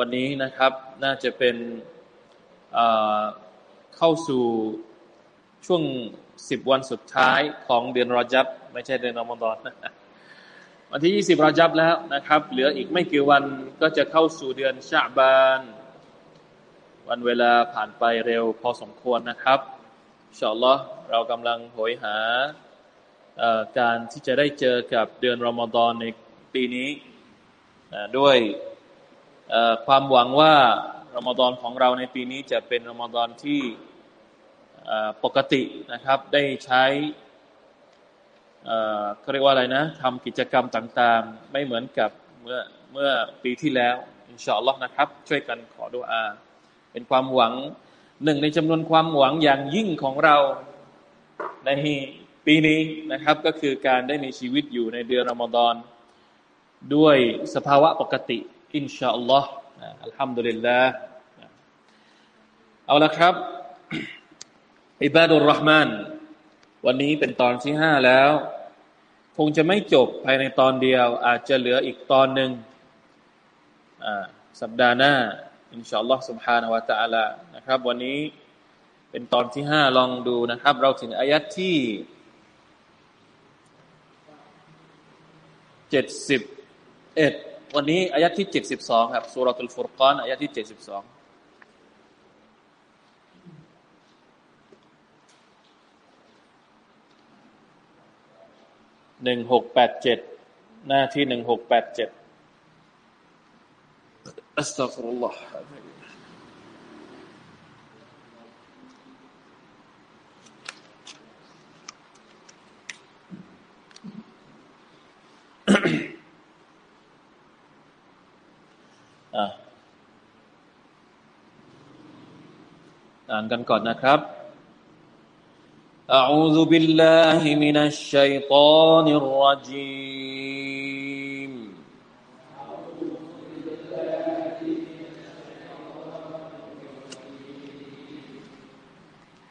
วันนี้นะครับน่าจะเป็นเข้าสู่ช่วงสิบวันสุดท้ายของเดือนรอจับ ไม่ใช่เดือนอมฎอนวันที่ยี่สิบรอจับแล้วนะครับ เหลืออีกไม่กี่วันก็จะเข้าสู่เดือนชาบาน วันเวลาผ่านไปเร็วพอสมควรนะครับชอลลอเรากำลังโหยหาการที่จะได้เจอกับเดือนรอมฎอนในปีนี้ด้วย ความหวังว่ารอมฎอนของเราในปีนี้จะเป็นรอมฎอนที่ปกตินะครับ ได้ใช้เขาเรียกว่าอะไรนะทำกิจกรรมต่างๆ ไม่เหมือนกับเมื่อเมื่อปีที่แล้ว อินชาอัลลอฮ์นะครับ ช่วยกันขอดุอา เป็นความหวังหนึ่งในจำนวนความหวังอย่างยิ่งของเราในปีนี้นะครับ ก็คือการได้มีชีวิตอยู่ในเดือนรอมฎอนด้วยสภาวะปกติ อินชาอัลลอฮ์อัลฮัมดุลิลลาห์เอาละครับอิบาดุลรห์มานวันนี้เป็นตอนที่ห้าแล้ว คงจะไม่จบภายในตอนเดียว อาจจะเหลืออีกตอนหนึ่งสัปดาห์หน้าอินชาอัลลอฮ์ سبحانه และ تعالى นะครับ วันนี้เป็นตอนที่ห้าลองดูนะครับ เราถึงอายัดที่เจ็ดสิบเอ็ด วันนี้อายะที่เจ็ดสิบสองครับสุรทูลฟุรกอนอายะที่เจ็ดสิบสอง หนึ่งหกแปดเจ็ดหน้าที่หนึ่งหกแปดเจ็ดอัสตัฟรุลลอฮ์ กันก่อนนะครับ أعوذ بالله من الشيطان الرجيم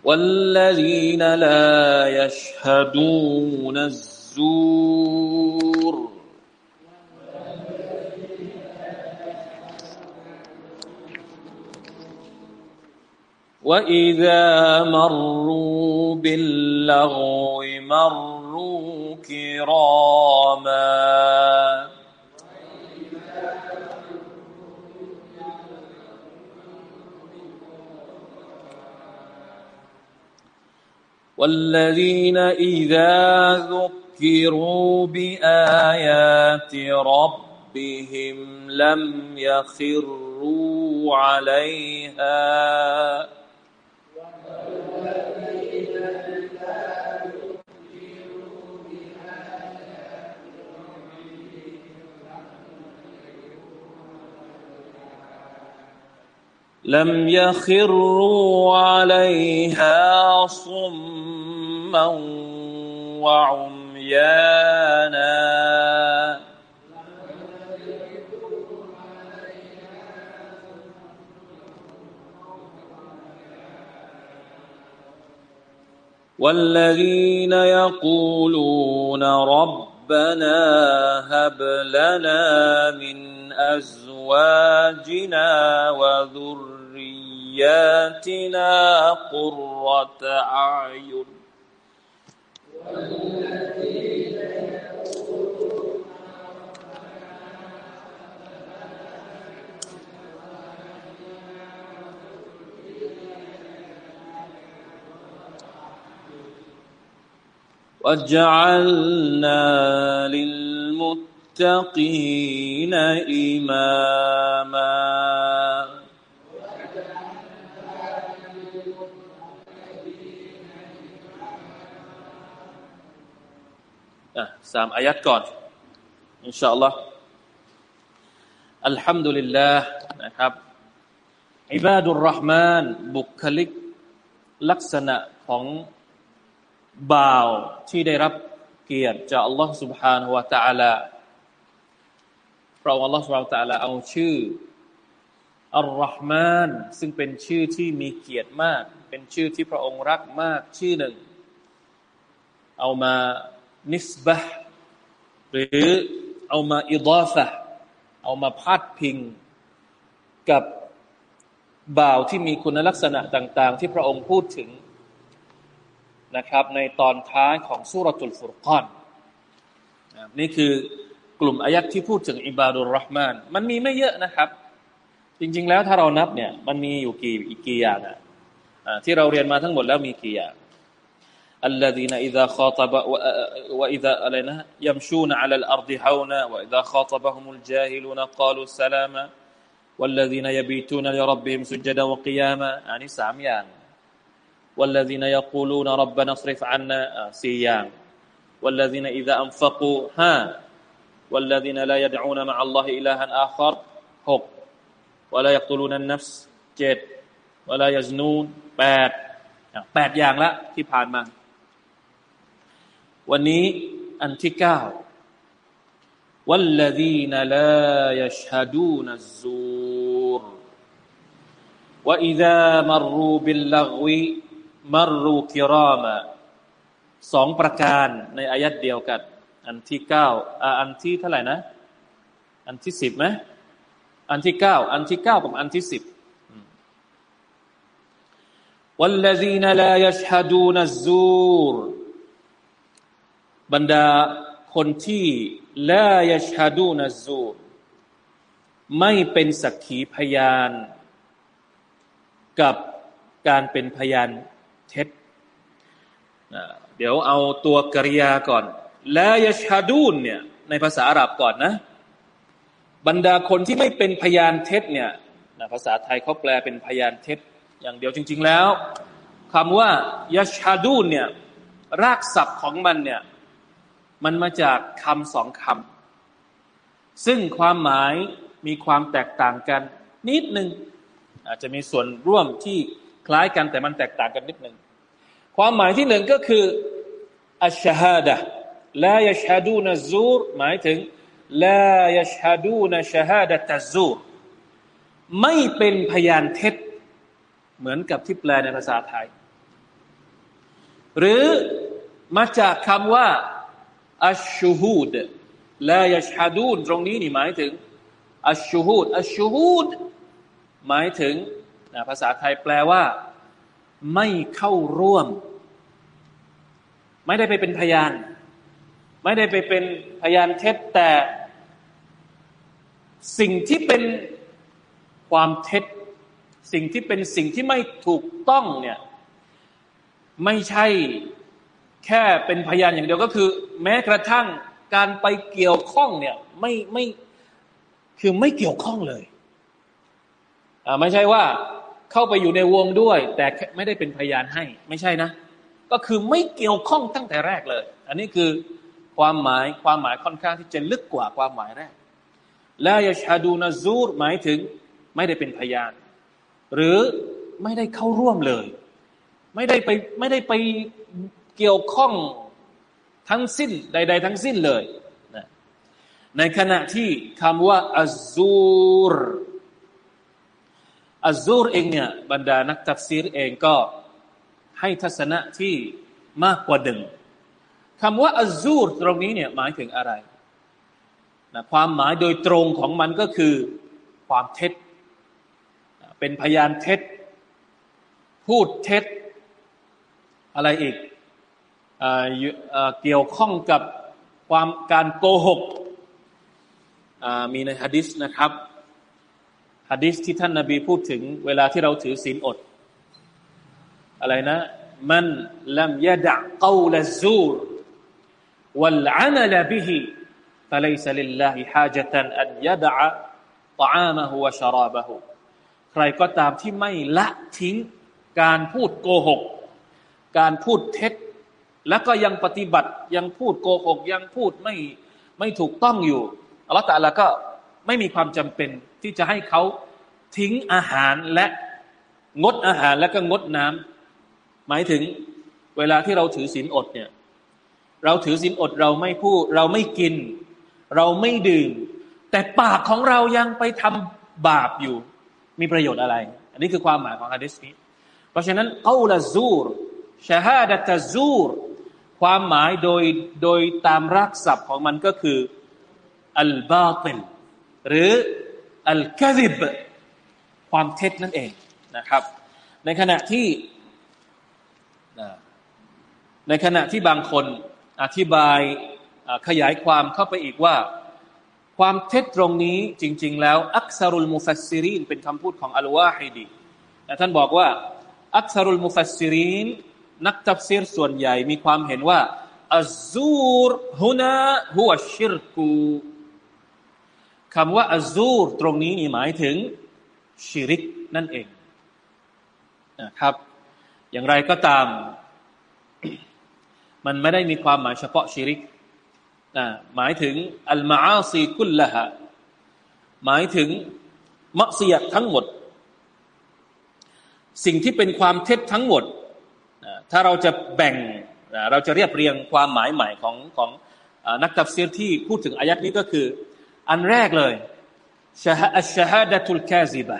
والذين لا يشهدون الزور وإذا مروا باللغو مروا كراما والذين إذا ذكروا بآيات ربهم لم يخروا عليها لم يخروا عليها صما وعميانا. والذين يقولون ربنا هب لنا من أزواجنا آياتنا قرة أعين واجعلنا للمتقين إماما آه، سام آيات ก่อนอินชาอัลลอฮ์อัลฮัมดุลิลลาห์นะครับอิบาดุลรห์มานบุคลิกลักษณะของบ่าวที่ได้รับเกียรติจากอัลลอฮ์ سبحانه และ تعالى พระองค์อัลลอฮ์ سبحانه และ تعالى เอาชื่ออัลรอฮ์มานซึ่งเป็นชื่อที่มีเกียรติมาก เป็นชื่อที่พระองค์รักมากชื่อหนึ่ง เอามา นิสบะหรือเอามาอิดาฟะเอามาพาดพิงกับบ่าวที่มีคุณลักษณะต่าง ๆ ที่พระองค์พูดถึงนะครับ ในตอนท้ายของสุรตุลฟุรกอนนี่คือกลุ่มอายัดที่พูดถึงอิบาดุลรห์มานมันมีไม่เยอะนะครับ จริง ๆ แล้วถ้าเรานับเนี่ย มันมีอยู่กี่อีกกี่อย่างอะที่เราเรียนมาทั้งหมดแล้วมีกี่อย่าง الذين إذا خاطب وإذا علينا يمشون على الأرض حونا وإذا خاطبهم الجاهلون قالوا سلاما والذين يبيتون لربهم سجدا وقياما يعني สามอย่าง والذين يقولون ربنا اصرف عنا سيام والذين إذا أنفقوا ها والذين لا يدعون مع الله إلها آخر هق ولا يقتلون النفس เจ็ด ولا يزنون แปดแปดอย่างละที่ผ่านมา วันนี้อันที่เก้า والذين لا يشهدون الزور وإذا مروا باللغو مروا كراما สองประการในอายัดเดียวกัน อันที่เก้าอันที่เท่าไหร่นะ อันที่สิบไหมอันที่เก้าอันที่เก้ากับอันที่สิบ والذين لا يشهدون الزور บรรดาคนที่ลายชาดูนซูไม่เป็นสักขีพยาน กับการเป็นพยานเท็จเดี๋ยวเอาตัวกริยาก่อนลายชาดูนเนี่ยในภาษาอาหรับก่อนนะ บรรดาคนที่ไม่เป็นพยานเท็จเนี่ยภาษาไทยเขาแปลเป็นพยานเท็จ อย่างเดียวจริง ๆแล้วคำว่ายชาดูนเนี่ยรากศัพท์ของมันเนี่ย มันมาจากคำสองคำซึ่งความหมายมีความแตกต่างกันนิดหนึ่งอาจจะมีส่วนร่วมที่คล้ายกันแต่มันแตกต่างกันนิดหนึ่งความหมายที่หนึ่งก็คืออัชฮาดะลายชฮดูนซูรหมายถึงลายชฮดูนชฮาดะตซูรไม่เป็นพยานเท็จ เหมือนกับที่แปลในภาษาไทย หรือมาจากคำว่า อัชชูฮูดลายชฮดูนตรงนี้นี่หมายถึงอัชชูฮูดอัชชูฮูดหมายถึงภาษาไทยแปลว่า ไม่เข้าร่วม ไม่ได้ไปเป็นพยาน ไม่ได้ไปเป็นพยานเท็จแต่ สิ่งที่เป็นความเท็จ สิ่งที่เป็นสิ่งที่ไม่ถูกต้องเนี่ย ไม่ใช่ แค่เป็นพยานอย่างเดียวก็คือ แม้กระทั่งการไปเกี่ยวข้องเนี่ยไม่ไม่คือไม่เกี่ยวข้องเลยอ่าไม่ใช่ว่าเข้าไปอยู่ในวงด้วย แต่ไม่ได้เป็นพยานให้ ไม่ใช่นะ ก็คือไม่เกี่ยวข้องตั้งแต่แรกเลย อันนี้คือความหมายความหมายค่อนข้างที่จะลึกกว่าความหมายแรกแลายชาดูนาซูรหมายถึงไม่ได้เป็นพยาน หรือไม่ได้เข้าร่วมเลย ไม่ได้ไปไม่ได้ไป เกี่ยวข้องทั้งสิ้นใด ๆ ทั้งสิ้นเลยนะในขณะที่คำว่าอัซูรอัซูรเองเนี่ยบรรดานักตัฟซีรเองก็ให้ทัศนะที่มากกว่าหนึ่งคำว่าอัซูรตรงนี้เนี่ยหมายถึงอะไรนะความหมายโดยตรงของมันก็คือความเท็จ เป็นพยานเท็จ พูดเท็จ อะไรอีก เกี่ยวข้องกับความการโกหกมีในฮะดิษนะครับฮะดิษที่ท่านนาบีพูดถึงเวลาที่เราถือศีลอด อะไรนะ มันลัมยะดะกาวลซูรวัลอานัลบิฮิฟะลัยซลิลลาฮิฮาจตันอันยะดะตอามะฮุวะชราบะฮุใครก็ตามที่ไม่ละทิ้งการพูดโกหก การพูดเท็จ แล้วก็ยังปฏิบัติยังพูดโกหกยังพูดไม่ไม่ถูกต้องอยู่อัลลอฮฺแต่ละก็ไม่มีความจำเป็นที่จะให้เขาทิ้งอาหารและงดอาหารแล้วก็งดน้ำหมายถึงเวลาที่เราถือศีลอดเนี่ยเราถือศีลอดเราไม่พูด เราไม่กิน เราไม่ดื่ม แต่ปากของเรายังไปทำบาปอยู่ มีประโยชน์อะไร อันนี้คือความหมายของฮะดิษนี้ เพราะฉะนั้นเอาละซูรชาฮาดะตะซูร ความหมายโดยโดยตามรักศัพท์ของมันก็คืออัลบาติลหรืออัลกะซิบความเท็จนั่นเองนะครับ ในขณะที่ในขณะที่บางคนอธิบายขยายความเข้าไปอีกว่า ความเท็จตรงนี้จริง ๆ แล้ว อักษรุลมุฟัสซิรีนเป็นคำพูดของอัลวาฮิดีท่านบอกว่า أكثر المفسرين นักตัฟซีรส่วนใหญ่มีความเห็นว่าالزور هنا هو الشركคำว่า الزورตรงนี้นี่หมายถึงชิริกนั่นเองนะครับ อย่างไรก็ตาม มันไม่ได้มีความหมายเฉพาะชิริกนะหมายถึงالمعاصي كلهاหมายถึงมักเสียทั้งหมด สิ่งที่เป็นความเท็จทั้งหมด ถ้าเราจะแบ่งเราจะเรียบเรียงความหมายใหม่ของของนักตัฟซีรที่พูดถึงอายัดนี้ก็คือ อันแรกเลยชาอัชฮะดะตุลกาซิบะ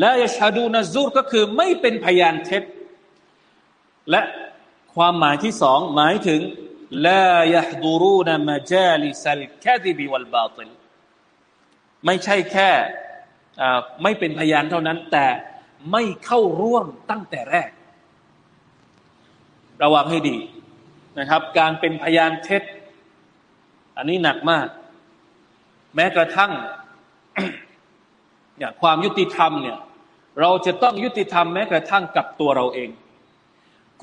และยชฮดูนซูรก็คือไม่เป็นพยานเท็จ และความหมายที่สองหมายถึงลายฮดูรูนมาจาลิสัลคดิบิวัลบาติลไม่ใช่แค่ไม่เป็นพยานเท่านั้น แต่ไม่เข้าร่วมตั้งแต่แรก ระวังให้ดีนะครับ การเป็นพยานเท็จ อันนี้หนักมาก แม้กระทั่งอย่างความยุติธรรมเนี่ย เราจะต้องยุติธรรมแม้กระทั่งกับตัวเราเอง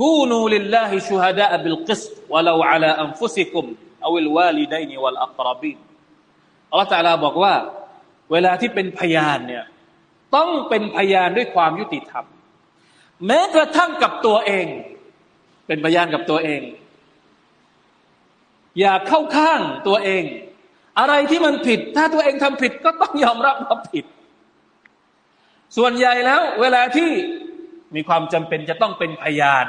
กูนูลิลลาฮิชูฮดะบิลกิสวะลาอัลาอันฟุซิกุมอวิลวาลิดัยนิวัลอักรบินอัลลอฮฺตาลาบอกว่า เวลาที่เป็นพยานเนี่ยต้องเป็นพยานด้วยความยุติธรรม แม้กระทั่งกับตัวเอง เป็นพยานกับตัวเอง อย่าเข้าข้างตัวเอง อะไรที่มันผิด ถ้าตัวเองทำผิดก็ต้องยอมรับว่าผิด ส่วนใหญ่แล้ว เวลาที่มีความจำเป็นจะต้องเป็นพยาน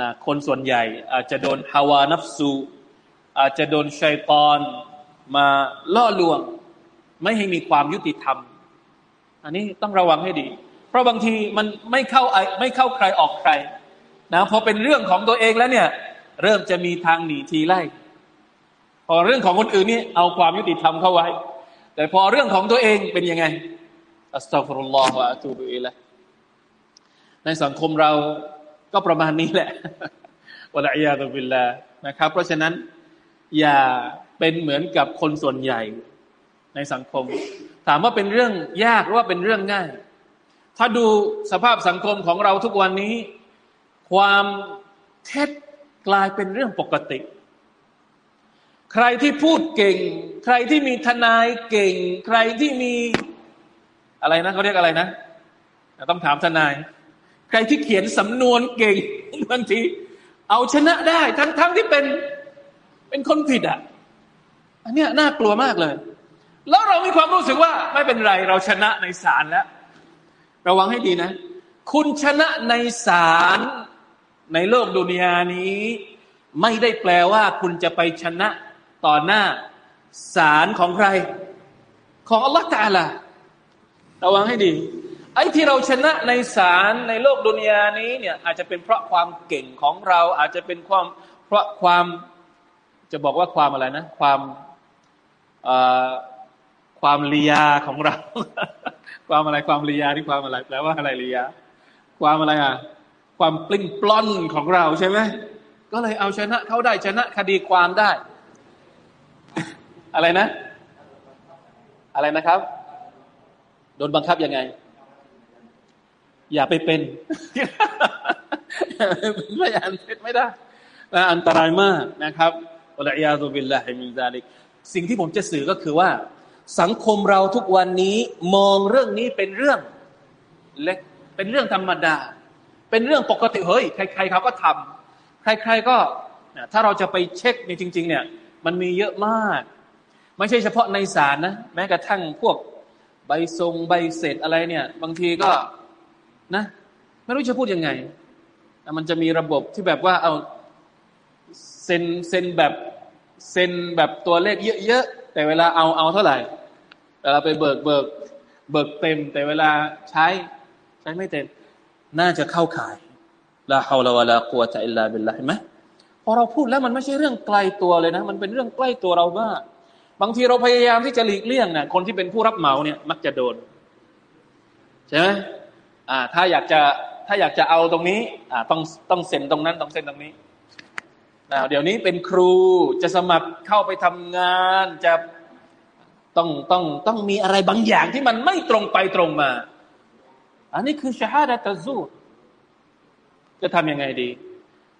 นะคนส่วนใหญ่อาจจะโดนฮาวานัฟซูอาจจะโดนชัยตอนมาล่อลวง ไม่ให้มีความยุติธรรม อันนี้ต้องระวังให้ดี เพราะบางทีมันไม่เข้าไม่เข้าใครออกใคร นะพอเป็นเรื่องของตัวเองแล้วเนี่ย เริ่มจะมีทางหนีทีไล่ พอเรื่องของคนอื่นนี่เอาความยุติธรรมเข้าไว้ แต่พอเรื่องของตัวเองเป็นยังไงอัสตัฟรุลลอฮฺวะอะตูบุอิละในสังคมเราก็ประมาณนี้แหละวะลัยยาตุบิลลานะครับ เพราะฉะนั้นอย่าเป็นเหมือนกับคนส่วนใหญ่ในสังคม ถามว่าเป็นเรื่องยากหรือว่าเป็นเรื่องง่าย ถ้าดูสภาพสังคมของเราทุกวันนี้ ความเท็จกลายเป็นเรื่องปกติ ใครที่พูดเก่ง ใครที่มีทนายเก่ง ใครที่มีอะไรนะเขาเรียกอะไรนะ ต้องถามทนาย ใครที่เขียนสำนวนเก่งบางทีเอาชนะได้ ทั้งทั้งที่เป็นเป็นคนผิดอะ อันนี้น่ากลัวมากเลย แล้วเรามีความรู้สึกว่าไม่เป็นไรเราชนะในศาลแล้ว ระวังให้ดีนะ คุณชนะในศาล ในโลกดุนยานี้ ไม่ได้แปลว่าคุณจะไปชนะต่อหน้าศาลของใคร ของอัลลอฮฺตาลาระวังให้ดี ไอ้ที่เราชนะในศาลในโลกดุนยานี้เนี่ยอาจจะเป็นเพราะความเก่งของเราอาจจะเป็นความเพราะความจะบอกว่าความอะไรนะ ความความลียาของเรา ความอะไรความลียาที่ความอะไรแปลว่าอะไรลียา ความอะไรอะ ความปลิ้นปล้อนของเราใช่ไหมก็เลยเอาชนะเขาได้ชนะคดีความได้ อะไรนะ อะไรนะครับ โดนบังคับยังไง อย่าไปเป็นพยานเท็จไม่ได้อันตรายมากนะครับอัลอยาตุบิลลาฮิมินซาลิกสิ่งที่ผมจะสื่อก็คือว่า สังคมเราทุกวันนี้มองเรื่องนี้เป็นเรื่องเล็กเป็นเรื่องธรรมดา เป็นเรื่องปกติเฮ้ยใครๆเขาก็ทำใคร ๆก็ถ้าเราจะไปเช็คในจริง ๆ เนี่ย มันมีเยอะมาก ไม่ใช่เฉพาะในศาลนะแม้กระทั่งพวกใบทรงใบเสร็จอะไรเนี่ย บางทีก็นะ ไม่รู้จะพูดยังไง มันจะมีระบบที่แบบว่าเอาเซ็นเซ็นแบบเซ็นแบบตัวเลขเยอะๆแต่เวลาเอาเอาเท่าไหร่เวลาไปเบิกเบิกเบิกเต็ม แต่เวลาใช้ใช้ไม่เต็ม น่าจะเข้าข่ายลาฮาวลาวะลากัวตะอิลลาบิลลาห็นไหมพอเราพูดแล้วมันไม่ใช่เรื่องไกลตัวเลยนะ มันเป็นเรื่องใกล้ตัวเรามากบางทีเราพยายามที่จะหลีกเลี่ยงนะคนที่เป็นผู้รับเหมาเนี่ย มักจะโดนใช่ไหมอ่า ถ้าอยากจะถ้าอยากจะเอาตรงนี้ อ่า ต้องต้องเซ็นตรงนั้นต้องเซ็นตรงนี้นะเดี๋ยวนี้เป็นครูจะสมัครเข้าไปทำงานจะต้องต้องต้องมีอะไรบางอย่างที่มันไม่ตรงไปตรงมา อันนี้คือชาฮาดะตะซูจะทำยังไงดี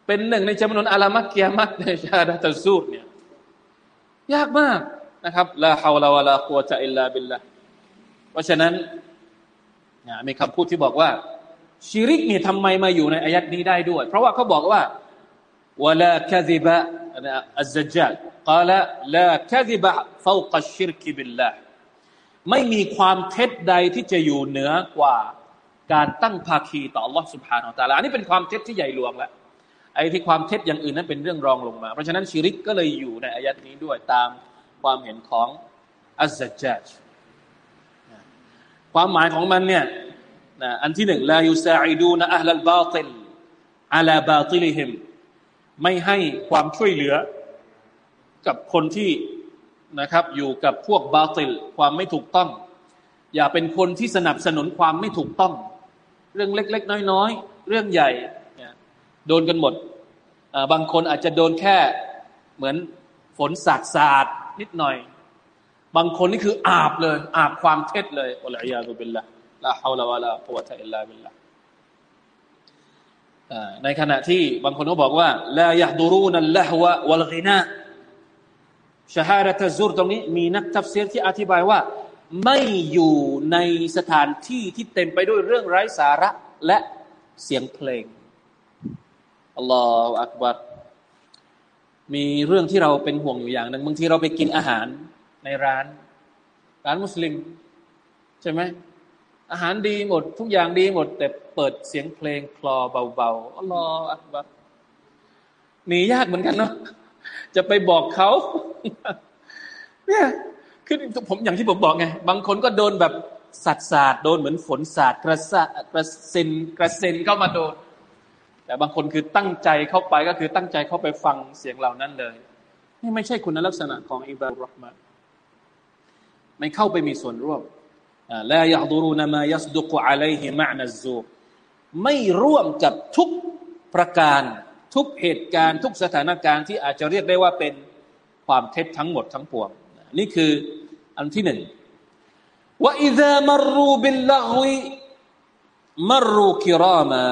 เป็นหนึ่งในจำนวนอาลามักเกียมัตในชาฮาดะตะซูเนี่ยยากมากนะครับลาฮาวลาวะลากัวจะอิลลาบิลละเพราะฉะนั้นมีคำพูดที่บอกว่าชิริกนี่ทำไมมาอยู่ในอายัดนี้ได้ด้วย เพราะว่าเขาบอกว่าวะลาคาซิบะอัลซัจจัลกาละลาคาซิบะฟาวกัชิริกิบิลละไม่มีความเท็จใดที่จะอยู่เหนือกว่า การตั้งภาคีต่อ Allah سبحانه และ تعالى อันนี้เป็นความเท็จที่ใหญ่หลวงแล้วไอ้ที่ความเท็จอย่างอื่นนั้นเป็นเรื่องรองลงมา เพราะฉะนั้นชิริกก็เลยอยู่ในอายัดนี้ด้วยตามความเห็นของอัซจัจความหมายของมันเนี่ยอันที่หนึ่งลายุซาอิดูนะอัลลบาติลอาลาบาติลิฮิมไม่ให้ความช่วยเหลือกับคนที่นะครับ อยู่กับพวกบาติลความไม่ถูกต้อง อย่าเป็นคนที่สนับสนุนความไม่ถูกต้อง เรื่องเล็ก ๆ น้อยๆ เรื่องใหญ่โดนกันหมด บางคนอาจจะโดนแค่เหมือนฝนสาดสาดนิดหน่อย บางคนนี่คืออาบเลย อาบความเท็จเลยอัลลอฮฺยาตุบิลละลาฮาวลาวะลากุวะตะอิลลาบิลละในขณะที่บางคนก็บอกว่าลายะดูรูนัลละฮวะวัลกินาชาฮาดะตซูรตรงนี้ มีนักทัฟซีรที่อธิบายว่า ไม่อยู่ ในสถานที่ที่เต็มไปด้วยเรื่องไร้สาระและเสียงเพลงอัลลอฮฺอักบัรมีเรื่องที่เราเป็นห่วงอยู่อย่างหนึ่งบางทีเราไปกินอาหารในร้าน ร้านมุสลิม ใช่ไหมอาหารดีหมด ทุกอย่างดีหมด แต่เปิดเสียงเพลงคลอเบาๆอัลลอฮฺอักบัรหนียากเหมือนกันเนาะจะไปบอกเขาเนี่ยคือผมอย่างที่ผมบอกไง บางคนก็โดนแบบ สัตว์สาดโดนเหมือนฝนสาดกระสกระเซ็นกระเซ็นเข้ามาโดน แต่บางคนคือตั้งใจเข้าไปก็คือตั้งใจเข้าไปฟังเสียงเหล่านั้นเลย นี่ไม่ใช่คุณลักษณะของอิบารุรห์มานไม่เข้าไปมีส่วนร่วมลายะดูรูนามายัสดุกอะลัยฮิมะนัซูไม่ร่วมกับทุกประการทุกเหตุการณ์ทุกสถานการณ์ที่อาจจะเรียกได้ว่าเป็นความเท็จทั้งหมดทั้งปวง นี่คืออันที่หนึ่ง ว่าอิซามรูบิลลาฮุมรูกิรามา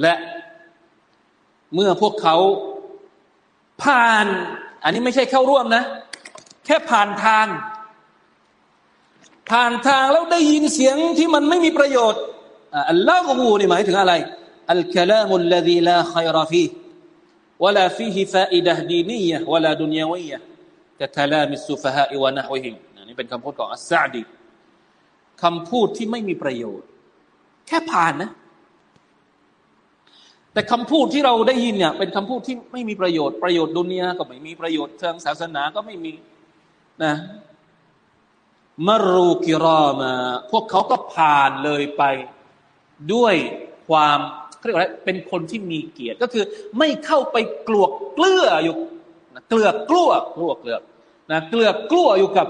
และเมื่อพวกเขาผ่าน อันนี้ไม่ใช่เข้าร่วมนะ แค่ผ่านทาง ผ่านทางแล้วได้ยินเสียงที่มันไม่มีประโยชน์อัลลอฮฺนี่หมายถึงอะไรอัลกลามุลลดีลาขัยรฟีวลาฟีฮิฟาอิดะดีนียะวลาดุนยาวียะกะทลามิสุฟฮะอิวะนะฮวิฮิม นี่เป็นคำพูดของอัสซาดีคำพูดที่ไม่มีประโยชน์ แค่ผ่านนะ แต่คำพูดที่เราได้ยินเนี่ย เป็นคำพูดที่ไม่มีประโยชน์ประโยชน์ดุนยาก็ไม่มีประโยชน์ทางศาสนาก็ไม่มีนะมรูกิรอมา พวกเขาก็ผ่านเลยไปด้วยความเรียกว่าเป็นคนที่มีเกียรติก็คือ ไม่เข้าไปกลวกเกลืออยู่เกลือกลัวกลัวเกลือกนะเกลือกกลัวอยู่กับ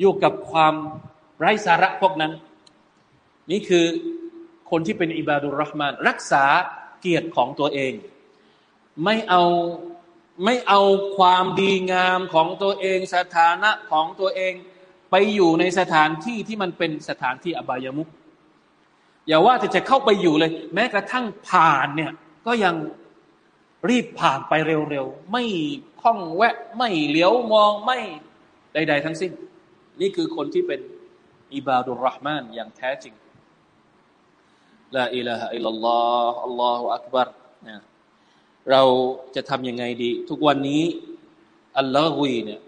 อยู่กับความไร้สาระพวกนั้น นี่คือคนที่เป็นอิบาดุลรห์มานรักษาเกียรติของตัวเอง ไม่เอาไม่เอาความดีงามของตัวเอง สถานะของตัวเอง ไปอยู่ในสถานที่ที่มันเป็นสถานที่อบายมุขอย่าว่าแต่จะเข้าไปอยู่เลย แม้กระทั่งผ่านเนี่ยก็ยังรีบผ่านไปเร็วๆ ไม่คล้องแวะ ไม่เหลียวมองไม่ใด ๆ ทั้งสิ้น นี่คือคนที่เป็นอิบาดุลรหมานอย่างแท้จริงลาอิลาฮะอิลลัลลอฮ์อัลลอฮฺอักบารนะเราจะทำยังไงดี ทุกวันนี้ อัลลอฮฺวีเนี่ย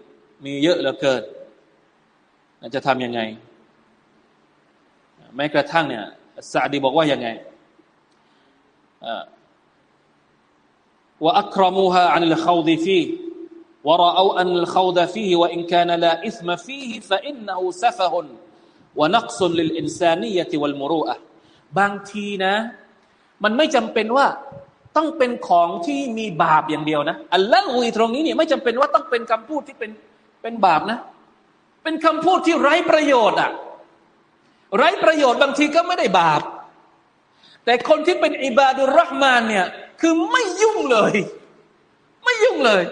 มีเยอะเหลือเกินจะทำยังไงแม้กระทั่งเนี่ยซาดีบอกว่ายังไงว่าอัครมูฮาอันลขาดีฟี ورأوا أن الخوض فيه وإن كان لا إثم فيه فإنه سفه ونقص للإنسانية والمروءة บางทีนะ มันไม่จำเป็นว่า ต้องเป็นของที่มีบาปอย่างเดียวนะอัลลอฮฺตรงนี้เนี่ยไม่จำเป็นว่าต้องเป็นคำพูดที่เป็นเป็นบาปนะ เป็นคำพูดที่ไร้ประโยชน์อ่ะไร้ประโยชน์บางทีก็ไม่ได้บาป แต่คนที่เป็นอิบาดุลรห์มานเนี่ยคือไม่ยุ่งเลย ไม่ยุ่งเลย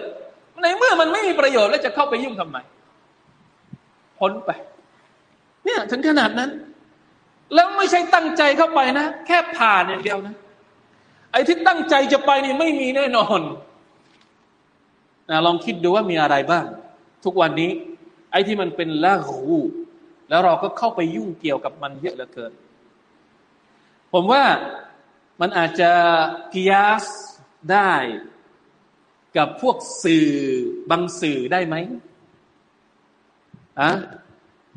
ในเมื่อมันไม่มีประโยชน์แล้วจะเข้าไปยุ่งทำไมพ้นไป เนี่ยถึงขนาดนั้น แล้วไม่ใช่ตั้งใจเข้าไปนะ แค่ผ่านอย่างเดียวนะ ไอ้ที่ตั้งใจจะไปนี่ไม่มีแน่นอนนะลองคิดดูว่ามีอะไรบ้าง ทุกวันนี้ ไอ้ที่มันเป็นละหูแล้วเราก็เข้าไปยุ่งเกี่ยวกับมันเยอะเหลือเกิน ผมว่ามันอาจจะกิยาสได้ กับพวกสื่อบางสื่อได้ไหมอะ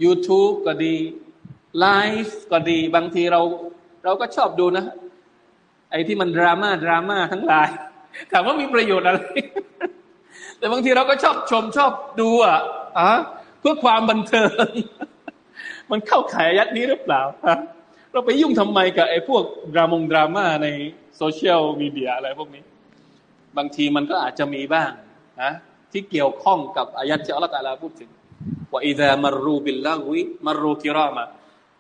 YouTube ก็ดีไลฟ์ก็ดี บางทีเรา เราก็ชอบดูนะ ไอ้ที่มันดราม่าดราม่าทั้งหลายถามว่ามีประโยชน์อะไร แต่บางทีเราก็ชอบชมชอบดูอะอะเพื่อความบันเทิง มันเข้าข่ายอายะฮฺนี้หรือเปล่าเราไปยุ่งทำไมกับไอ้พวกดรามงดราม่าในโซเชียลมีเดียอะไรพวกนี้ บางทีมันก็อาจจะมีบ้างนะที่เกี่ยวข้องกับอายะฮฺที่อัลลอฮฺตาลาพูดถึงว่าإذا مروا باللغو مروا كراما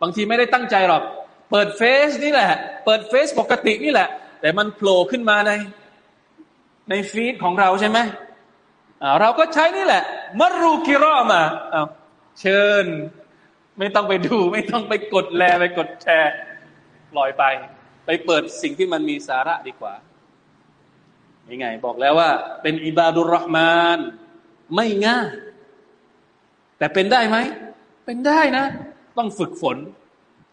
บางทีไม่ได้ตั้งใจหรอก เปิดเฟซนี่แหละ เปิดเฟซปกตินี่แหละ แต่มันโผล่ขึ้นมาในในฟีดของเราใช่ไหมเราก็ใช้นี่แหละมารูกิรามาเอาเชิญ ไม่ต้องไปดู ไม่ต้องไปกดแลไปกดแชร์ปล่อยไป ไปเปิดสิ่งที่มันมีสาระดีกว่า ยังไง บอกแล้วว่า เป็นอิบาดุลรห์มาน ไม่ง่าย แต่เป็นได้ไหม เป็นได้นะ ต้องฝึกฝน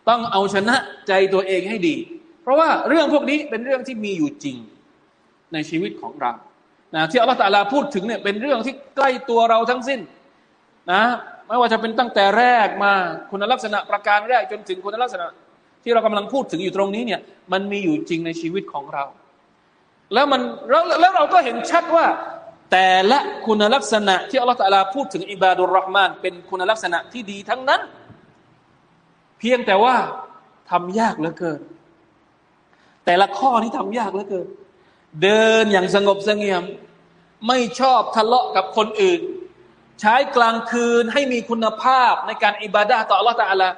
ต้องเอาชนะใจตัวเองให้ดี เพราะว่าเรื่องพวกนี้เป็นเรื่องที่มีอยู่จริงในชีวิตของเรานะที่อัลลอฮฺตาลาพูดถึงเนี่ยเป็นเรื่องที่ใกล้ตัวเราทั้งสิ้นนะไม่ว่าจะเป็นตั้งแต่แรกมาคุณลักษณะประการแรกจนถึงคุณลักษณะ ที่เรากำลังพูดถึงอยู่ตรงนี้เนี่ยมันมีอยู่จริงในชีวิตของเรา แล้วมันแล้วแล้วเราก็เห็นชัดว่า แต่ละคุณลักษณะที่อัลลอฮฺตะลาพูดถึงอิบาดุลรห์มานเป็นคุณลักษณะที่ดีทั้งนั้น เพียงแต่ว่าทำยากเหลือเกิน แต่ละข้อนี้ทำยากเหลือเกิน เดินอย่างสงบเสงี่ยม ไม่ชอบทะเลาะกับคนอื่น ใช้กลางคืนให้มีคุณภาพในการอิบาดาต่ออัลลอฮฺตาอัลา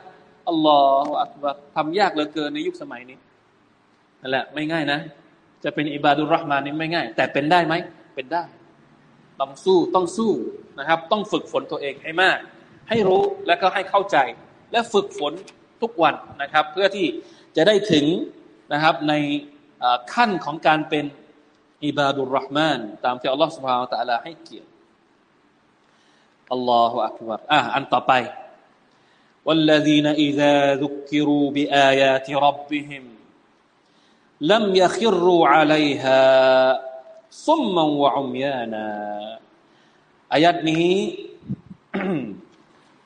อัลลอฮฺอักบารทำยากเหลือเกินในยุคสมัยนี้นั่นแหละไม่ง่ายนะ จะเป็นอิบาดุลรห์มานี่ไม่ง่าย แต่เป็นได้ไหม เป็นได้ ต้องสู้ต้องสู้นะครับ ต้องฝึกฝนตัวเองให้มาก ให้รู้แล้วก็ให้เข้าใจ และฝึกฝนทุกวันนะครับ เพื่อที่จะได้ถึงนะครับในขั้นของการเป็นอิบาดุลรห์มานตามที่อัลลอฮฺสุบฮานตะอัลาให้เกียรติอัลลอฮฺอักบารอ่ะอันต่อไป والذين إذا ذكروا بآيات ربهم لم يخروا عليها صما وعميانا อายัดนี้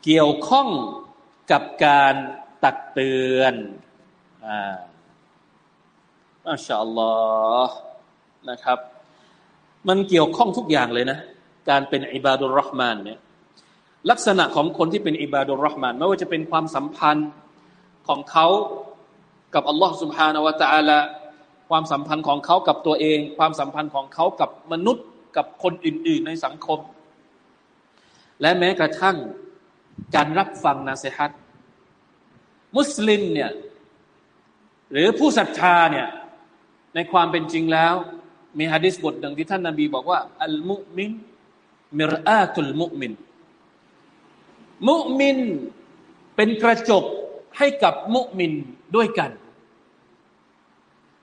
เกี่ยวข้องกับการตักเตือนอ่าอัชอัลลอฮ์นะครับ มันเกี่ยวข้องทุกอย่างเลยนะ การเป็นอิบาดุลรห์มานเนี่ยลักษณะของคนที่เป็นอิบาดุลรห์มานไม่ว่าจะเป็นความสัมพันธ์ของเขากับอัลลอฮ์ سبحانه และ تعالى ความสัมพันธ์ของเขากับตัวเอง ความสัมพันธ์ของเขากับมนุษย์กับคนอื่น ๆ ในสังคม และแม้กระทั่งการรับฟังนาเซฮัตมุสลิมเนี่ยหรือผู้ศรัทธาเนี่ยในความเป็นจริงแล้ว มีฮะดิษบทหนึ่งที่ท่านนาบีบอกว่า อัลมุมินมิรอาตุลมุมิน มุมินเป็นกระจกให้กับมุมินด้วยกัน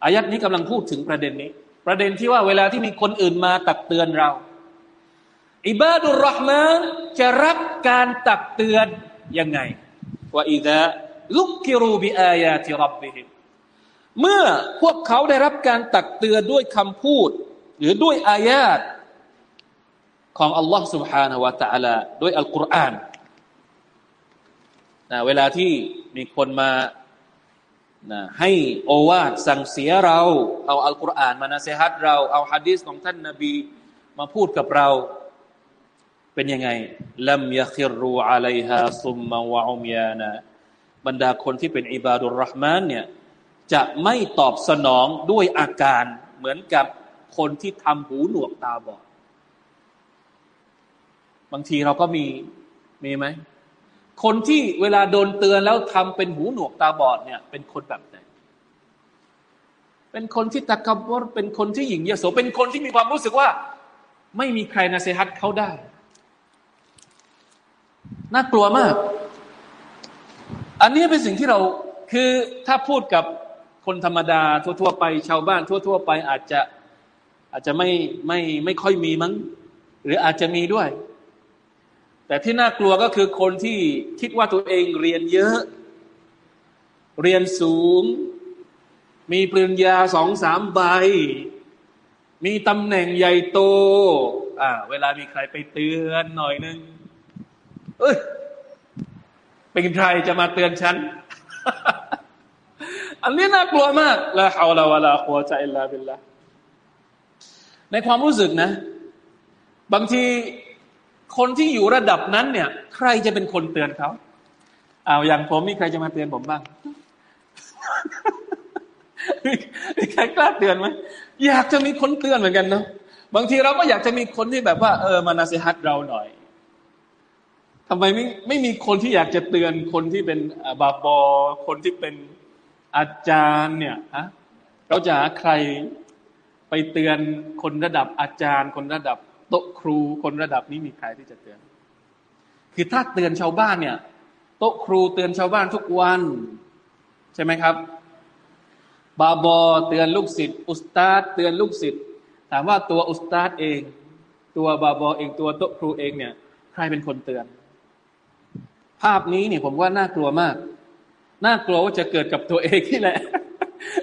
อายัดนี้กำลังพูดถึงประเด็นนี้ ประเด็นที่ว่าเวลาที่มีคนอื่นมาตักเตือนเรา อิบาดุลรหมานจะรับการตักเตือนยังไงว่าอิดะลุกกิรูบิอายาติรับบิฮิมเมื่อพวกเขาได้รับการตักเตือนด้วยคำพูด หรือด้วยอายาตของอัลลอฮ์ سبحانه และ تعالى ด้วยอัลกุรอานนะเวลาที่มีคนมา นะให้โอวาทสั่งเสียเรา เอาอัลกุรอานมานาเซฮัตเรา เอาฮะดีษของท่านนาบีมาพูดกับเรา เป็นยังไงลัมยาคิรูอะลัยฮาซุมมาวะอุมยานะบรรดาคนที่เป็นอิบาดุลรห์มานเนี่ยจะไม่ตอบสนองด้วยอาการเหมือนกับคนที่ทำหูหนวกตาบอดบางทีเราก็มีมีไหม คนที่เวลาโดนเตือนแล้วทำเป็นหูหนวกตาบอดเนี่ย เป็นคนแบบไหน เป็นคนที่ตะกบวเป็นคนที่หยิ่งยโสเป็นคนที่มีความรู้สึกว่า ไม่มีใครนาเซฮัตเขาได้ น่ากลัวมาก อันนี้เป็นสิ่งที่เราคือถ้าพูดกับคนธรรมดาทั่วๆไป ชาวบ้านทั่ว ๆ ไปอาจจะอาจจะไม่ไม่ไม่ค่อยมีมั้ง หรืออาจจะมีด้วย แต่ที่น่ากลัวก็คือคนที่คิดว่าตัวเองเรียนเยอะ เรียนสูง มีปริญญาสองสามใบ มีตำแหน่งใหญ่โต อ่า เวลามีใครไปเตือนหน่อยนึง เอ้ย เป็นใครจะมาเตือนฉัน อันนี้น่ากลัวมากละฮาวลาวะลาควะจลลาบิลละในความรู้สึกนะ บางที คนที่อยู่ระดับนั้นเนี่ย ใครจะเป็นคนเตือนเขาเอาอย่างผมมีใครจะมาเตือนผมบ้างมีใครกล้าเตือนไหมอยากจะมีคนเตือนเหมือนกันเนาะบางทีเราก็อยากจะมีคนที่แบบว่า เออมานาสิฮัตเราหน่อยทำไมไม่ไม่มีคนที่อยากจะเตือนคนที่เป็นบาบอ คนที่เป็นอาจารย์เนี่ยฮะเราจะหาใครไปเตือนคนระดับอาจารย์ คนระดับ โต๊ะครูคนระดับนี้มีใครที่จะเตือน คือถ้าเตือนชาวบ้านเนี่ย โต๊ะครูเตือนชาวบ้านทุกวัน ใช่ไหมครับ บาบอเตือนลูกศิษย์อุสตาดเตือนลูกศิษย์ถามว่าตัวอุสตาดเอง ตัวบาบอเองตัวโต๊ะครูเองเนี่ย ใครเป็นคนเตือน ภาพนี้เนี่ยผมว่าน่ากลัวมาก น่ากลัวว่าจะเกิดกับตัวเองนี่แหละ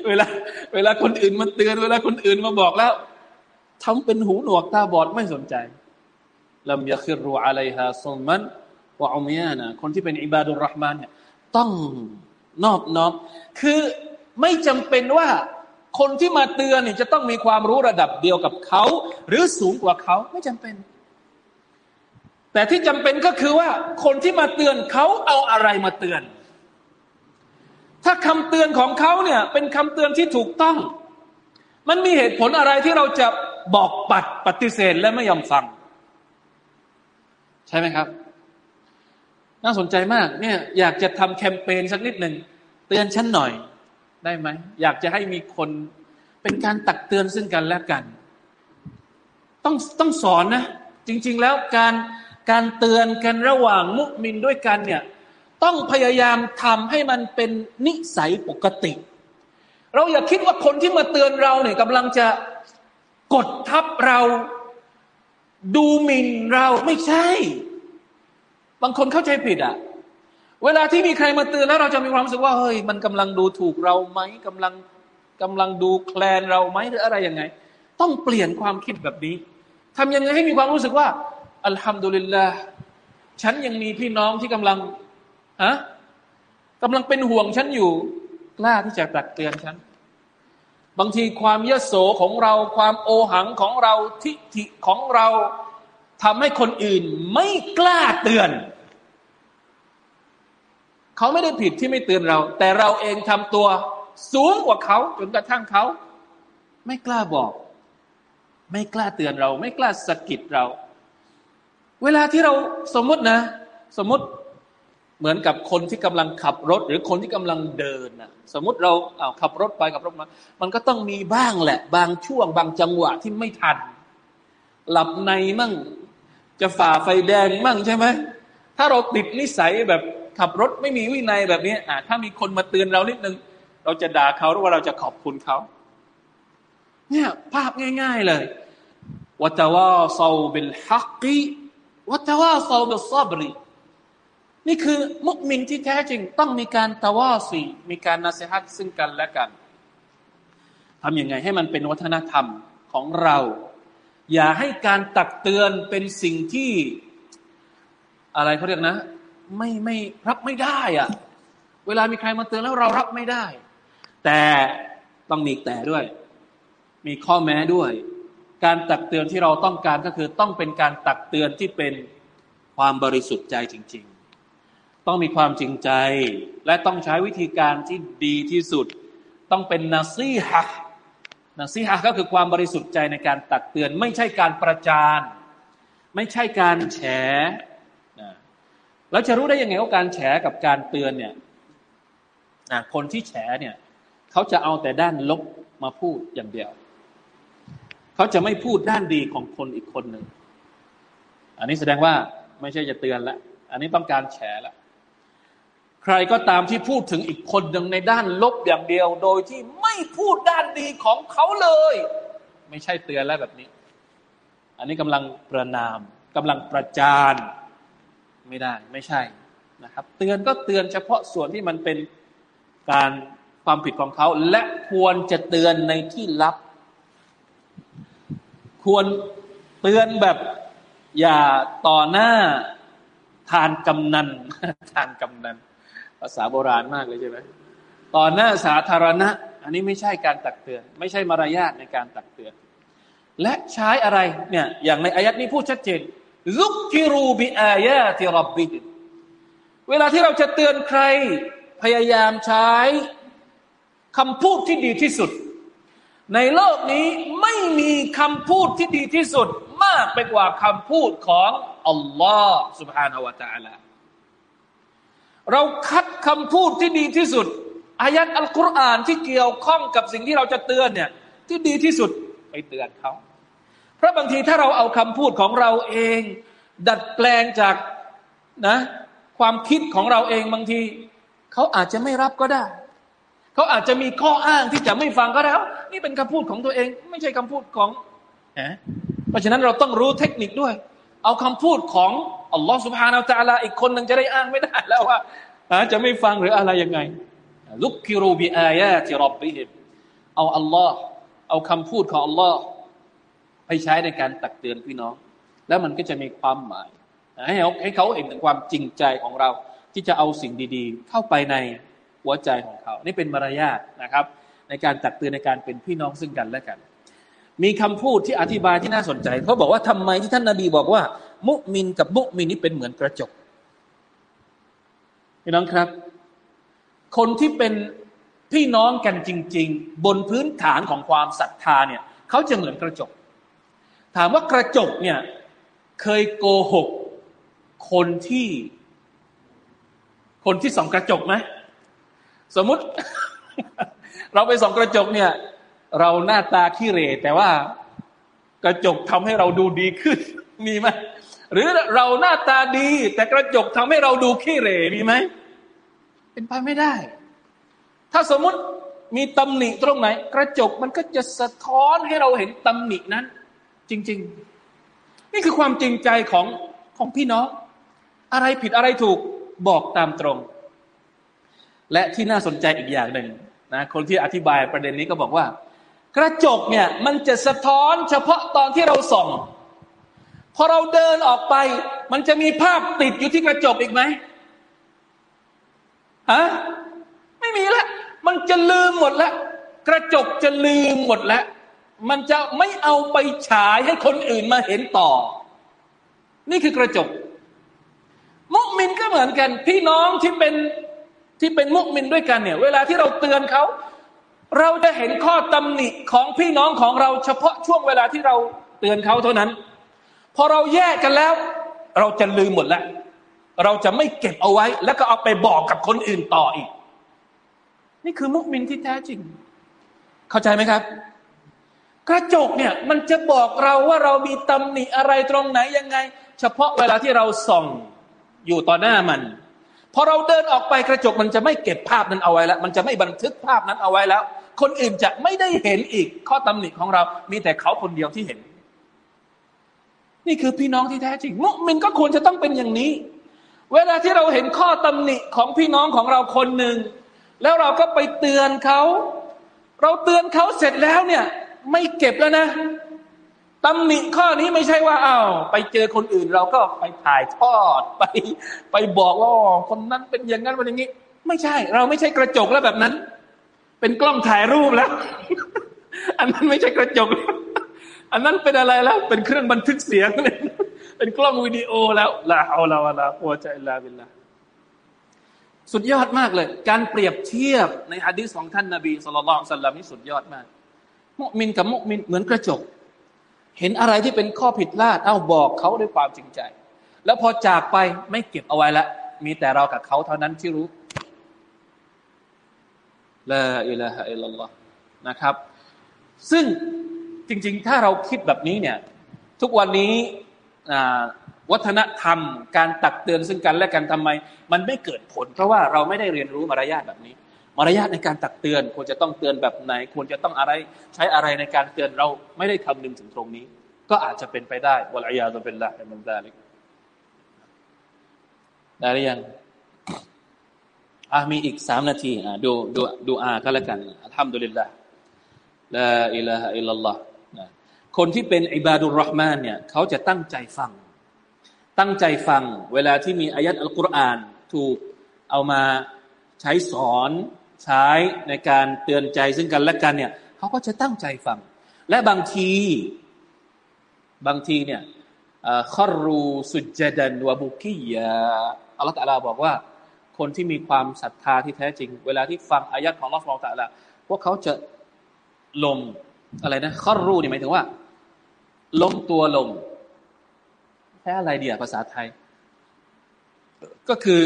เวลา เวลาคนอื่นมาเตือน เวลาคนอื่นมาบอกแล้ว ทำเป็นหูหนวกตาบอดไม่สนใจลำยาคิรูอะลัยฮาซุมมันวะอุมยานะคนที่เป็นอิบาดุลรห์มานเนี่ยต้องนอบน้อมคือไม่จำเป็นว่าคนที่มาเตือนนี่จะต้องมีความรู้ระดับเดียวกับเขา หรือสูงกว่าเขาไม่จำเป็น แต่ที่จำเป็นก็คือว่า คนที่มาเตือนเขาเอาอะไรมาเตือน ถ้าคำเตือนของเขาเนี่ยเป็นคำเตือนที่ถูกต้อง มันมีเหตุผลอะไรที่เราจะ บอกปัดปฏิเสธและไม่ยอมฟัง ใช่ไหมครับ น่าสนใจมากเนี่ยอยากจะทำแคมเปญสักนิดหนึ่งเตือนฉันหน่อยได้ไหม อยากจะให้มีคนเป็นการตักเตือนซึ่งกันและกัน ต้องต้องสอนนะ จริง ๆ แล้วการการเตือนกันระหว่างมุมินด้วยกันเนี่ยต้องพยายามทำให้มันเป็นนิสัยปกติ เราอย่าคิดว่าคนที่มาเตือนเราเนี่ยกำลังจะ กดทับเรา ดูหมิ่นเราไม่ใช่ บางคนเข้าใจผิดอะ่ะเวลาที่มีใครมาเตือนแล้วเราจะมีความรู้สึกว่าเฮ้ยมันกำลังดูถูกเราไหมกำลังกำลังดูแคลนเราไหมหรืออะไรยังไง ต้องเปลี่ยนความคิดแบบนี้ทำยังไงให้มีความรู้สึกว่า อัลฮัมดุลิลลาห์ฉันยังมีพี่น้องที่กำลังฮะกำลังเป็นห่วงฉันอยู่ กล้าที่จะตักเตือนฉัน บางทีความยโสของเราความโอหังของเราทิฐิของเราทำให้คนอื่นไม่กล้าเตือน เขาไม่ได้ผิดที่ไม่เตือนเรา แต่เราเองทำตัวสูงกว่าเขาจนกระทั่งเขา ไม่กล้าบอก ไม่กล้าเตือนเรา ไม่กล้าสะกิดเรา เวลาที่เราสมมตินะ สมมติ เหมือนกับคนที่กำลังขับรถ หรือคนที่กำลังเดินนะสมมติเราเอาขับรถไปขับรถมา มันก็ต้องมีบ้างแหละ บางช่วง บางจังหวะที่ไม่ทัน หลับในมั่งจะฝ่าไฟแดงมั่งใช่ไหมถ้าเราติดนิสัยแบบขับรถไม่มีวินัยแบบนี้อ่าถ้ามีคนมาเตือนเรานิดนึง เราจะด่าเขาหรือว่าเราจะขอบคุณเขา เนี่ยภาพง่าย ๆเลยวัตวาซาบิลฮักกีวัตวาซาบิลซาบรี นี่คือมุกมินที่แท้จริงต้องมีการตะว่าสีมีการนาเซฮัตซึ่งกันและกันทำยังไงให้มันเป็นวัฒนธรรมของเรา อย่าให้การตักเตือนเป็นสิ่งที่ อะไรเขาเรียกนะ ไม่ไม่รับไม่ได้อะเวลามีใครมาเตือนแล้วเรารับไม่ได้ แต่ต้องมีแต่ด้วย มีข้อแม้ด้วย การตักเตือนที่เราต้องการก็คือต้องเป็นการตักเตือนที่เป็นความบริสุทธิ์ใจจริง ต้องมีความจริงใจ และต้องใช้วิธีการที่ดีที่สุด ต้องเป็นนาซีฮะนาซีฮะก็คือความบริสุทธิ์ใจในการตักเตือน ไม่ใช่การประจาน ไม่ใช่การแฉแล้วจะรู้ได้ยังไงว่าการแฉกับการเตือนเนี่ยคนที่แฉเนี่ยเขาจะเอาแต่ด้านลบมาพูดอย่างเดียว เขาจะไม่พูดด้านดีของคนอีกคนหนึ่ง อันนี้แสดงว่าไม่ใช่จะเตือนละ อันนี้ต้องการแฉละ ใครก็ตามที่พูดถึงอีกคนหนึ่งในด้านลบอย่างเดียว โดยที่ไม่พูดด้านดีของเขาเลย ไม่ใช่เตือนแล้วแบบนี้ อันนี้กำลังประนามกำลังประจานไม่ได้ไม่ใช่นะครับ เตือนก็เตือนเฉพาะส่วนที่มันเป็นการความผิดของเขา และควรจะเตือนในที่ลับ ควรเตือนแบบอย่าต่อหน้าทานกำนันทานกำนัน ภาษาโบราณมากเลยใช่ไหมต่อหน้าสาธารณะ อันนี้ไม่ใช่การตักเตือน ไม่ใช่มารยาทในการตักเตือน และใช้อะไรเนี่ยอย่างในอายัดนี้พูดชัดเจนซุกกิรูบิอายาติรับบิเวลาที่เราจะเตือนใครพยายามใช้คำพูดที่ดีที่สุด ในโลกนี้ไม่มีคำพูดที่ดีที่สุด มากไปกว่าคำพูดของอัลลอฮ์ سبحانه และ تعالى เราคัดคำพูดที่ดีที่สุดอายัดอัลกุรอานที่เกี่ยวข้องกับสิ่งที่เราจะเตือนเนี่ยที่ดีที่สุดไปเตือนเขา เพราะบางทีถ้าเราเอาคำพูดของเราเอง ดัดแปลงจากนะความคิดของเราเองบางที เขาอาจจะไม่รับก็ได้ เขาอาจจะมีข้ออ้างที่จะไม่ฟังก็ได้ นี่เป็นคำพูดของตัวเอง ไม่ใช่คำพูดของเพราะฉะนั้นเราต้องรู้เทคนิคด้วย เอาคำพูดของอัลลอฮฺสุบฮานาอัลลอฮอีกคนหนึ่งจะได้อ้างไม่ได้แล้วว่าจะไม่ฟังหรืออะไรยังไงลุกกิรูบิอายาติรับบิฮิมเอาอัลลอฮ์เอาคำพูดของอัลลอฮ์ไปใช้ในการตักเตือนพี่น้อง แล้วมันก็จะมีความหมาย ให้เขาให้เขาเห็นถึงความจริงใจของเรา ที่จะเอาสิ่งดี ๆ เข้าไปในหัวใจของเขา นี่เป็นมารยาทนะครับ ในการตักเตือนในการเป็นพี่น้องซึ่งกันและกัน มีคำพูดที่อธิบายที่น่าสนใจเขาบอกว่าทำไมที่ท่านนาบีบอกว่า มุมินกับมุมินนี่เป็นเหมือนกระจกพี่น้องครับ คนที่เป็นพี่น้องกันจริง ๆ บนพื้นฐานของความศรัทธาเนี่ยเขาจะเหมือนกระจก ถามว่ากระจกเนี่ยเคยโกหก คนที่ คนที่ส่องกระจกไหมสมมุติ เราไปส่องกระจกเนี่ย เราหน้าตาขี้เหร่แต่ว่ากระจกทำให้เราดูดีขึ้น มีไหมหรือเราหน้าตาดี แต่กระจกทำให้เราดูขี้เหร่มีไหมเป็นไปไม่ได้ ถ้าสมมุติมีตำหนิตรงไหน กระจกมันก็จะสะท้อนให้เราเห็นตำหนินั้น จริง ๆ นี่คือความจริงใจของของพี่น้อง อะไรผิดอะไรถูกบอกตามตรง และที่น่าสนใจอีกอย่างหนึ่งนะคนที่อธิบายประเด็นนี้ก็บอกว่า กระจกเนี่ยมันจะสะท้อนเฉพาะตอนที่เราส่อง พอเราเดินออกไป มันจะมีภาพติดอยู่ที่กระจกอีกไหมฮะไม่มีละ มันจะลืมหมดละ กระจกจะลืมหมดล้วมันจะไม่เอาไปฉายให้คนอื่นมาเห็นต่อ นี่คือกระจก มุมินก็เหมือนกัน พี่น้องที่เป็นที่เป็นมุมินด้วยกันเนี่ย เวลาที่เราเตือนเขา เราจะเห็นข้อตำหนิของพี่น้องของเราเฉพาะช่วงเวลาที่เราเตือนเขาเท่านั้น พอเราแยกกันแล้ว เราจะลืมหมดแล้ว เราจะไม่เก็บเอาไว้ แล้วก็เอาไปบอกกับคนอื่นต่ออีก นี่คือมุกมินที่แท้จริง เข้าใจไหมครับ กระจกเนี่ยมันจะบอกเราว่าเรามีตำหนิอะไรตรงไหนยังไง เฉพาะเวลาที่เราส่องอยู่ต่อหน้ามันพอเราเดินออกไปกระจกมันจะไม่เก็บภาพนั้นเอาไว้แล้ว มันจะไม่บันทึกภาพนั้นเอาไว้แล้ว คนอื่นจะไม่ได้เห็นอีก ข้อตำหนิของเรา มีแต่เขาคนเดียวที่เห็น นี่คือพี่น้องที่แท้จริง มุมินก็ควรจะต้องเป็นอย่างนี้ เวลาที่เราเห็นข้อตำหนิของพี่น้องของเราคนหนึ่ง แล้วเราก็ไปเตือนเขา เราเตือนเขาเสร็จแล้วเนี่ย ไม่เก็บแล้วนะตำหนิข้อนี้ไม่ใช่ว่าเอ้าไปเจอคนอื่นเราก็ไปถ่ายทอดไป ไปบอกว่าคนนั้นเป็นอย่างนั้นเป็นอย่างนี้ ไม่ใช่ เราไม่ใช่กระจกแล้วแบบนั้น เป็นกล้องถ่ายรูปแล้ว อันนั้นไม่ใช่กระจก อันนั้นเป็นอะไรแล้ว เป็นเครื่องบันทึกเสียง เป็นกล้องวิดีโอแล้วลาเอาลาวลาโอใจลาบิลลาสุดยอดมากเลย การเปรียบเทียบในฮะดีษของท่านนาบีสุลต่านสัลลัมนี่สุดยอดมาก มุมินกับมุมินเหมือนกระจก เห็นอะไรที่เป็นข้อผิดพลาด เอ้าบอกเขาด้วยความจริงใจ แล้วพอจากไปไม่เก็บเอาไว้ละ มีแต่เรากับเขาเท่านั้นที่รู้ ละอิละฮะอิลลัลลอฮ์นะครับ ซึ่งจริง ๆ ถ้าเราคิดแบบนี้เนี่ย ทุกวันนี้วัฒนธรรม การตักเตือนซึ่งกันและกันทำไม มันไม่เกิดผล เพราะว่าเราไม่ได้เรียนรู้มารยาทแบบนี้ มารยาทในการตักเตือนควรจะต้องเตือนแบบไหน ควรจะต้องอะไรใช้อะไรในการเตือนเราไม่ได้คำนึงถึงตรงนี้ ก็อาจจะเป็นไปได้วลายาตัวเป็นละมันได้เลยได้หรือยัง อะมีอีกสามนาทีอะดูดูดูอาก็แล้วกันทำดุลิลละลาอิลาฮะอิลลัลลอฮ์คนที่เป็นอิบาดุลรอห์มานเนี่ยเขาจะตั้งใจฟัง ตั้งใจฟัง เวลาที่มีอายัดอัลกุรอานถูกเอามาใช้สอนใช้ในการเตือนใจซึ่งกันและกันเนี่ยเขาก็จะตั้งใจฟัง และบางทีบางทีเนี่ยคอรูสุจดันวบุกียาอัลลอฮฺตะลาบอกว่า คนที่มีความศรัทธาที่แท้จริง เวลาที่ฟังอายัดของลอสลองตะละพวกเขาจะลงอะไรนะข้อรู้นี่หมายถึงว่า ล้มตัวลงแค่อะไรเดียภาษาไทย ก็คือ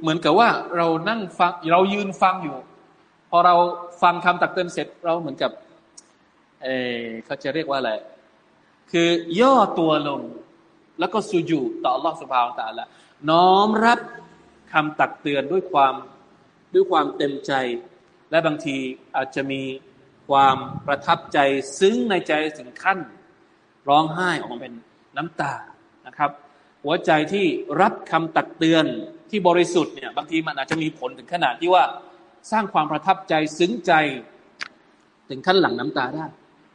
เหมือนกับว่าเรานั่งฟังเรายืนฟังอยู่ พอเราฟังคำตักเตือนเสร็จเราเหมือนกับ เออเขาจะเรียกว่าอะไร คือย่อตัวลง แล้วก็สุญูต่อ Allah สุบฮาวตาละน้อมรับ คำตักเตือนด้วยความด้วยความเต็มใจ และบางทีอาจจะมีความประทับใจซึ้งในใจถึงขั้น ร้องไห้ออกมาเป็นน้ำตานะครับ หัวใจที่รับคำตักเตือนที่บริสุทธิ์เนี่ยบางทีมันอาจจะมีผลถึงขนาดที่ว่าสร้างความประทับใจซึ้งใจถึงขั้นหลั่งน้ำตาได้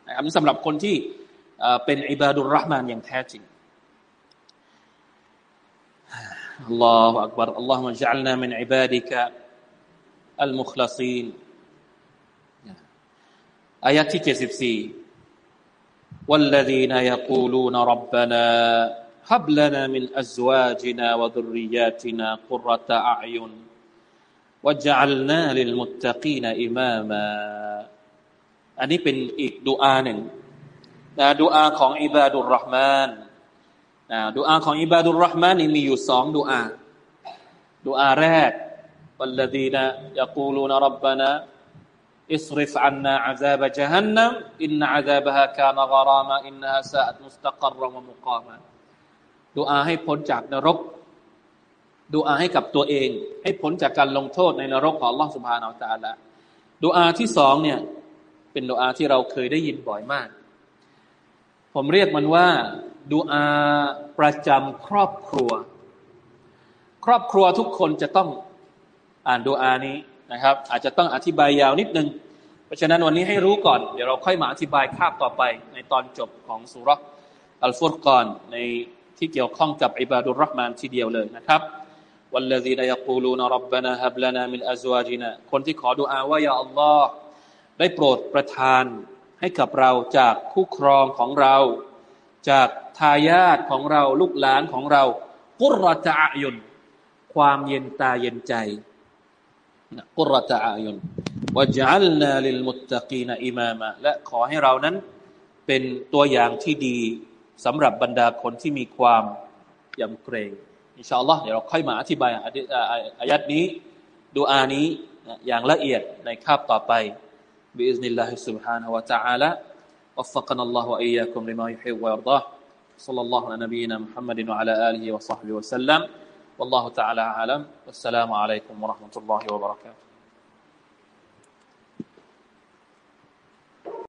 นะครับสำหรับคนที่เป็นอิบาดุลรหมานอย่างแท้จริง อัลลอฮฺอักบารอัลลอฮฺมะจัลนามินอิบาดิกะอัลมุคลาซีนอายะที่เจ็ดสิบสี่ والذين يقولون ربنا هب لنا من أزواجنا وذرياتنا قرة أعين وجعلنا للمتقين إماما อันนี้เป็นอีกดูอาหนึ่งนะดูอาของอิบาดุลรห์มานนะ ดูอาของอิบาดุลรห์มานนี่มีอยู่สองดูอาดูอาแรก والذين يقولون ربنا اصرف عنا عذاب جهنم إن عذابها كان غراما إنها ساءت مستقرا ومقاما ดูอาให้พ้นจากนรกดูอาให้กับตัวเอง ให้พ้นจากการลงโทษในนรกของ Allah سبحانه และ تعالى ดูอาที่สองเนี่ยเป็นดูอาที่เราเคยได้ยินบ่อยมาก ผมเรียกมันว่าดูอาประจำครอบครัว ครอบครัวทุกคนจะต้องอ่านดูอานี้นะครับ อาจจะต้องอธิบายยาวนิดนึง เพราะฉะนั้นวันนี้ให้รู้ก่อน เดี๋ยวเราค่อยมาอธิบายคาบต่อไป ในตอนจบของสุรอัลฟุรกอนในที่เกี่ยวข้องกับอิบาดุลรห์มานทีเดียวเลยนะครับวัลลซีนยกูลูนรับบนาฮับลนามินอัซวาจินาคนที่ขอดุอาว่า ยาอัลลอฮ์ได้โปรดประทาน ให้กับเราจากคู่ครองของเรา จากทายาทของเราลูกหลานของเรากุรตะอายุนความเย็นตาเย็นใจกุรตะอายุนวะจัลนาลิลมุตตะกีนอิมามะและขอให้เรานั้นเป็นตัวอย่างที่ดีสำหรับบรรดาคนที่มีความยำเกรงอินชาอัลลอฮ์เดี๋ยวเราค่อยมาอธิบายอายัดนี้ดูอานี้อย่างละเอียดในคาบต่อไป باذن الله سبحانه وتعالى. وفقنا الله وإياكم لما يحب ويرضاه. صلى الله على نبينا محمد وعلى آله وصحبه وسلم. والله تعالى أعلم. والسلام عليكم ورحمة الله وبركاته.